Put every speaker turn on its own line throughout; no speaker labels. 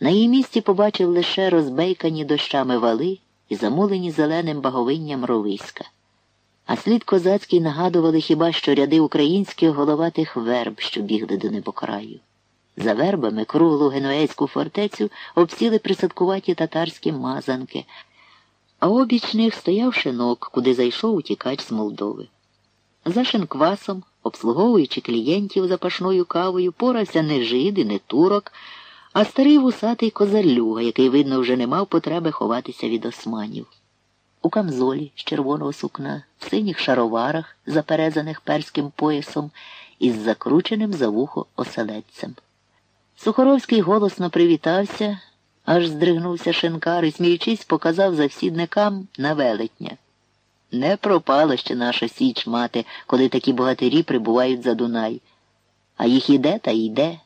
На її місці побачив лише розбейкані дощами вали і замулені зеленим баговинням ровиська. А слід козацький нагадували хіба що ряди українських головатих верб, що бігли до небокраю. За вербами круглу генуейську фортецю обсіли присадкуваті татарські мазанки, а обіч них стояв шинок, куди зайшов утікач з Молдови. За шинквасом, обслуговуючи клієнтів запашною кавою, порався не жид і не турок, а старий вусатий козарлюга, який, видно, вже не мав потреби ховатися від османів. У камзолі з червоного сукна, в синіх шароварах, заперезаних перським поясом, із закрученим за вухо оселедцем. Сухоровський голосно привітався, аж здригнувся шинкар і, сміючись, показав завсідникам на велетня. Не пропала ще наша січ мати, коли такі богатирі прибувають за Дунай. А їх іде та йде.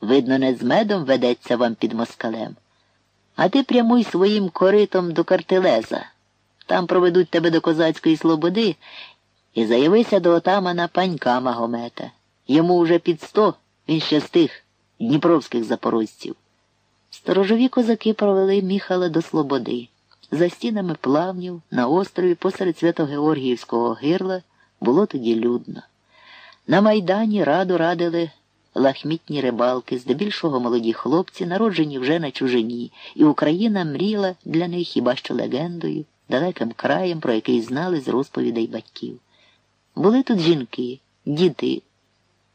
Видно, не з медом ведеться вам під москалем. А ти прямуй своїм коритом до картелеза. Там проведуть тебе до козацької слободи і заявися до отамана панька Магомета. Йому уже під сто, він ще з тих дніпровських запорожців. Сторожові козаки провели Міхала до Слободи. За стінами плавнів на острові посеред Свято-Георгіївського гирла було тоді людно. На майдані раду радили лахмітні рибалки, здебільшого молоді хлопці, народжені вже на чужині, і Україна мріяла для них хіба що легендою, далеким краєм, про який знали з розповідей батьків. Були тут жінки, діти,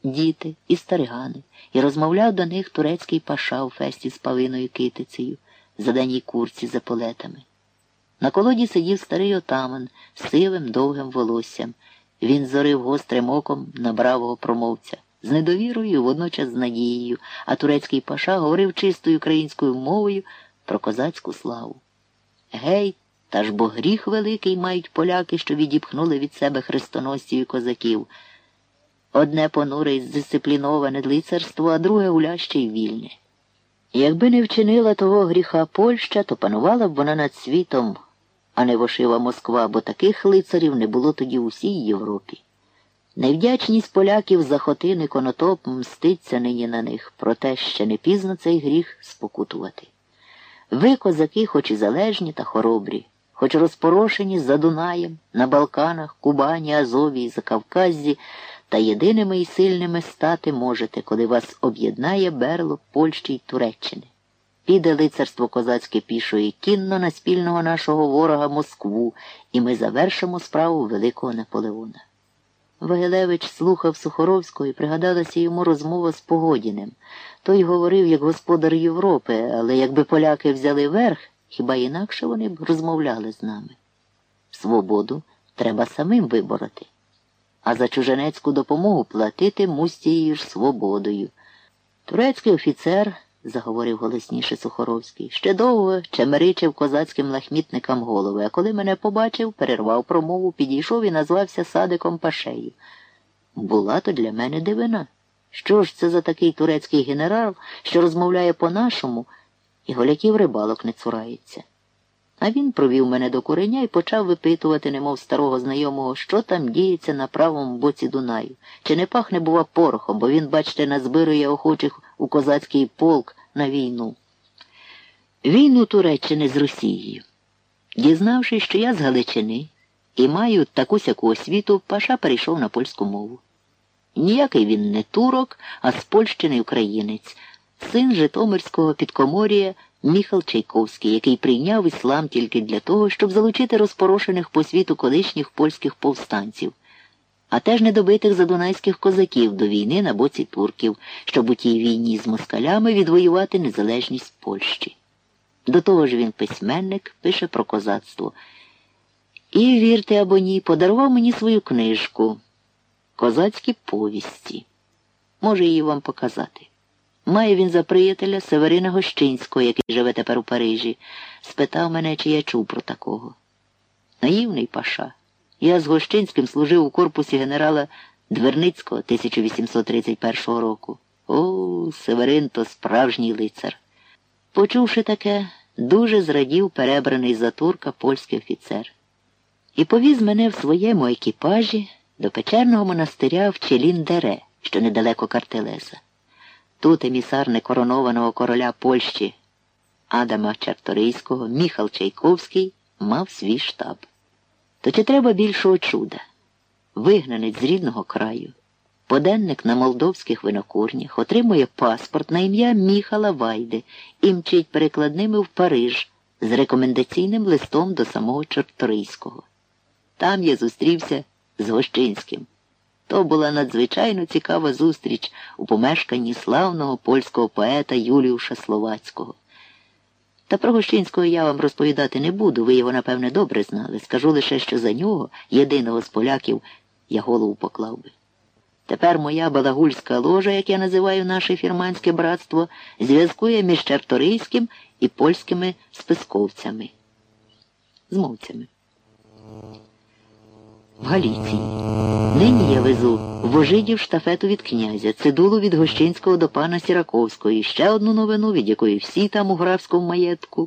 діти і старигани, і розмовляв до них турецький паша у фесті з павиною китицею, заданій курці за полетами. На колоді сидів старий отаман з сивим довгим волоссям. Він зорив гострим оком на бравого промовця, з недовірою, водночас з надією, а турецький паша говорив чистою українською мовою про козацьку славу. Гей, та ж бо гріх великий мають поляки, що відіпхнули від себе хрестоносців і козаків. Одне понуре й здисципліноване лицарство, а друге уляще й вільне. Якби не вчинила того гріха Польща, то панувала б вона над світом, а не вошива Москва, бо таких лицарів не було тоді у всій Європі. Невдячність поляків за хотини конотоп мститься нині на них, проте ще не пізно цей гріх спокутувати. Ви, козаки, хоч і залежні та хоробрі, хоч розпорошені за Дунаєм, на Балканах, Кубані, Азові і Закавказзі, та єдиними і сильними стати можете, коли вас об'єднає берло Польщі й Туреччини. Піде лицарство козацьке пішої кінно на спільного нашого ворога Москву, і ми завершимо справу Великого Наполеона. Вагилевич слухав Сухоровського і пригадалася йому розмова з Погодіним. Той говорив, як господар Європи, але якби поляки взяли верх, хіба інакше вони б розмовляли з нами. Свободу треба самим вибороти а за чуженецьку допомогу платити мустією ж свободою. Турецький офіцер, заговорив голосніше Сухоровський, ще довго чемеричив козацьким лахмітникам голови, а коли мене побачив, перервав промову, підійшов і назвався садиком Пашею. Була то для мене дивина. Що ж це за такий турецький генерал, що розмовляє по-нашому, і голяків рибалок не цурається? А він провів мене до куреня і почав випитувати, немов старого знайомого, що там діється на правому боці Дунаю. Чи не пахне, бува, порохом, бо він, бачите, назбирує охочих у козацький полк на війну. Війну Туреччини з Росією. Дізнавшись, що я з Галичини і маю таку сяку освіту, Паша перейшов на польську мову. Ніякий він не турок, а спольщений українець, син Житомирського підкоморія Міхал Чайковський, який прийняв іслам тільки для того, щоб залучити розпорошених по світу колишніх польських повстанців, а теж недобитих задунайських козаків до війни на боці турків, щоб у тій війні з москалями відвоювати незалежність Польщі. До того ж він письменник, пише про козацтво. І, вірте або ні, подарував мені свою книжку Козацькі повісті. Можу її вам показати. Має він за приятеля Северина Гощинського, який живе тепер у Парижі, спитав мене, чи я чув про такого. Наївний паша. Я з Гощинським служив у корпусі генерала Дверницького 1831 року. О, Северин то справжній лицар. Почувши таке, дуже зрадів перебраний за турка польський офіцер. І повіз мене в своєму екіпажі до печерного монастиря в Челін-Дере, що недалеко Картелеса. Тут емісар некоронованого короля Польщі Адама Чарторийського, Міхал Чайковський мав свій штаб. То чи треба більшого чуда? Вигнанець з рідного краю, поденник на молдовських винокурнях, отримує паспорт на ім'я Міхала Вайди і мчить перекладними в Париж з рекомендаційним листом до самого Чорторийського. Там я зустрівся з Гощинським. То була надзвичайно цікава зустріч у помешканні славного польського поета Юліуша Словацького. Та про Гощинського я вам розповідати не буду, ви його, напевне, добре знали. Скажу лише, що за нього, єдиного з поляків, я голову поклав би. Тепер моя балагульська ложа, як я називаю наше фірманське братство, зв'язкує між Чарторийським і польськими списковцями, змовцями. В Галіції. Нині я везу вожидів штафету від князя, цидулу від Гощинського до пана Сіраковського і ще одну новину, від якої всі там у графському маєтку